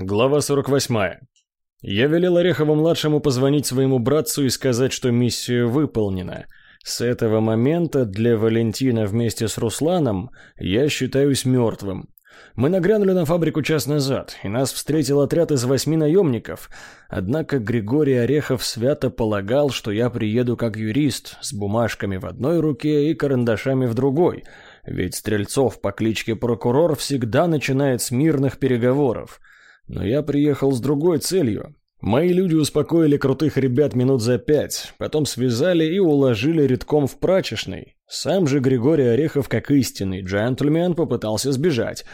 Глава 48. Я велел Орехову-младшему позвонить своему братцу и сказать, что миссия выполнена. С этого момента для Валентина вместе с Русланом я считаюсь мертвым. Мы нагрянули на фабрику час назад, и нас встретил отряд из восьми наемников. Однако Григорий Орехов свято полагал, что я приеду как юрист, с бумажками в одной руке и карандашами в другой. Ведь Стрельцов по кличке Прокурор всегда начинает с мирных переговоров. Но я приехал с другой целью. Мои люди успокоили крутых ребят минут за пять, потом связали и уложили редком в прачечный. Сам же Григорий Орехов, как истинный джентльмен, попытался сбежать.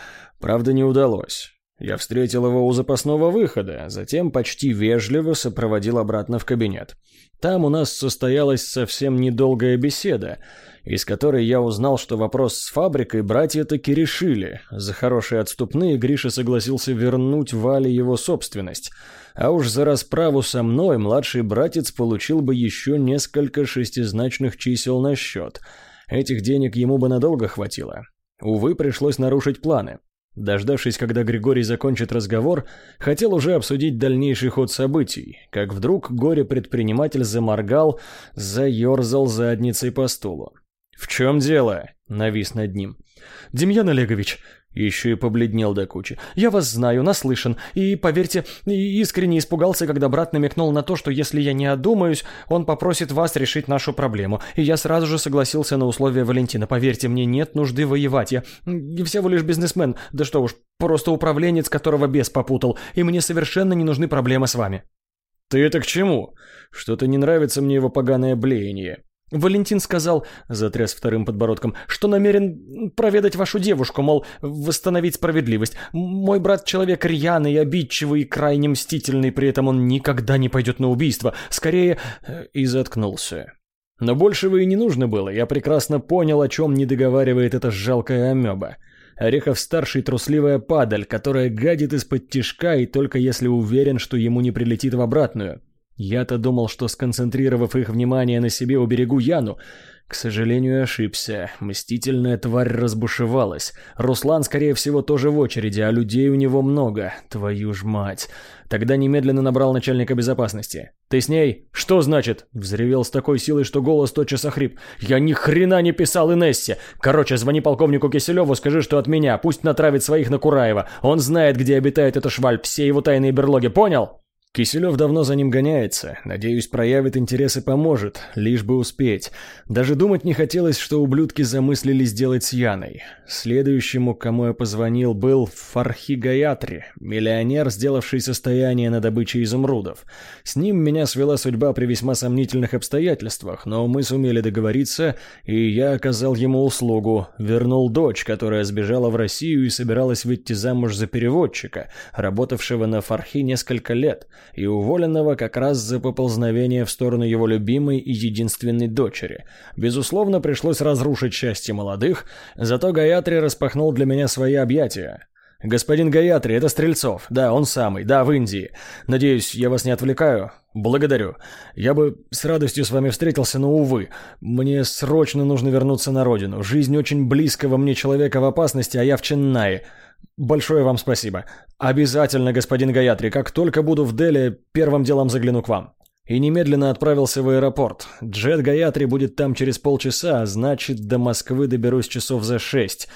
Правда, не удалось. Я встретил его у запасного выхода, затем почти вежливо сопроводил обратно в кабинет. Там у нас состоялась совсем недолгая беседа, из которой я узнал, что вопрос с фабрикой братья таки решили. За хорошие отступные Гриша согласился вернуть Вале его собственность. А уж за расправу со мной младший братец получил бы еще несколько шестизначных чисел на счет. Этих денег ему бы надолго хватило. Увы, пришлось нарушить планы. Дождавшись, когда Григорий закончит разговор, хотел уже обсудить дальнейший ход событий, как вдруг горе-предприниматель заморгал, заерзал задницей по стулу. «В чем дело?» — навис над ним. «Демьян Олегович, еще и побледнел до кучи. «Я вас знаю, наслышан, и, поверьте, искренне испугался, когда брат намекнул на то, что если я не одумаюсь, он попросит вас решить нашу проблему, и я сразу же согласился на условия Валентина. Поверьте, мне нет нужды воевать, я всего лишь бизнесмен, да что уж, просто управленец, которого бес попутал, и мне совершенно не нужны проблемы с вами». «Ты это к чему? Что-то не нравится мне его поганое блеяние». Валентин сказал, затряс вторым подбородком, что намерен проведать вашу девушку, мол, восстановить справедливость. Мой брат человек рьяный, обидчивый и крайне мстительный, при этом он никогда не пойдет на убийство. Скорее... Э, и заткнулся. Но большего и не нужно было, я прекрасно понял, о чем не договаривает эта жалкая амеба. Орехов-старший трусливая падаль, которая гадит из-под тишка и только если уверен, что ему не прилетит в обратную. Я-то думал, что сконцентрировав их внимание на себе, уберегу Яну. К сожалению, ошибся. Мстительная тварь разбушевалась. Руслан, скорее всего, тоже в очереди, а людей у него много. Твою ж мать. Тогда немедленно набрал начальника безопасности. «Ты с ней?» «Что значит?» Взревел с такой силой, что голос тотчас охрип. «Я ни хрена не писал Инессе! Короче, звони полковнику Киселеву, скажи, что от меня. Пусть натравит своих на Кураева. Он знает, где обитает эта шваль, все его тайные берлоги. Понял?» Киселев давно за ним гоняется. Надеюсь, проявит интерес и поможет, лишь бы успеть. Даже думать не хотелось, что ублюдки замыслили сделать с Яной. Следующему, кому я позвонил, был Фархи Гаятри, миллионер, сделавший состояние на добыче изумрудов. С ним меня свела судьба при весьма сомнительных обстоятельствах, но мы сумели договориться, и я оказал ему услугу. Вернул дочь, которая сбежала в Россию и собиралась выйти замуж за переводчика, работавшего на Фархи несколько лет – и уволенного как раз за поползновение в сторону его любимой и единственной дочери. Безусловно, пришлось разрушить счастье молодых, зато Гаятри распахнул для меня свои объятия. «Господин Гаятри, это Стрельцов. Да, он самый. Да, в Индии. Надеюсь, я вас не отвлекаю?» «Благодарю. Я бы с радостью с вами встретился, но, увы, мне срочно нужно вернуться на родину. Жизнь очень близкого мне человека в опасности, а я в Ченнае. Большое вам спасибо. Обязательно, господин Гаятри, как только буду в Дели, первым делом загляну к вам. И немедленно отправился в аэропорт. Джет Гаятри будет там через полчаса, а значит, до Москвы доберусь часов за шесть.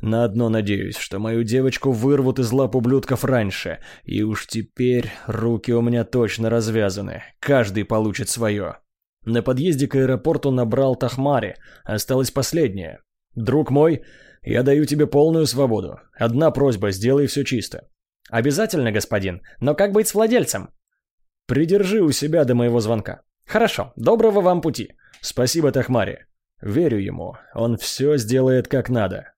На одно надеюсь, что мою девочку вырвут из лап ублюдков раньше. И уж теперь руки у меня точно развязаны. Каждый получит свое. На подъезде к аэропорту набрал Тахмари. Осталось последнее. «Друг мой, я даю тебе полную свободу. Одна просьба, сделай все чисто. Обязательно, господин. Но как быть с владельцем? Придержи у себя до моего звонка. Хорошо. Доброго вам пути. Спасибо, Тахмари. Верю ему. Он все сделает как надо.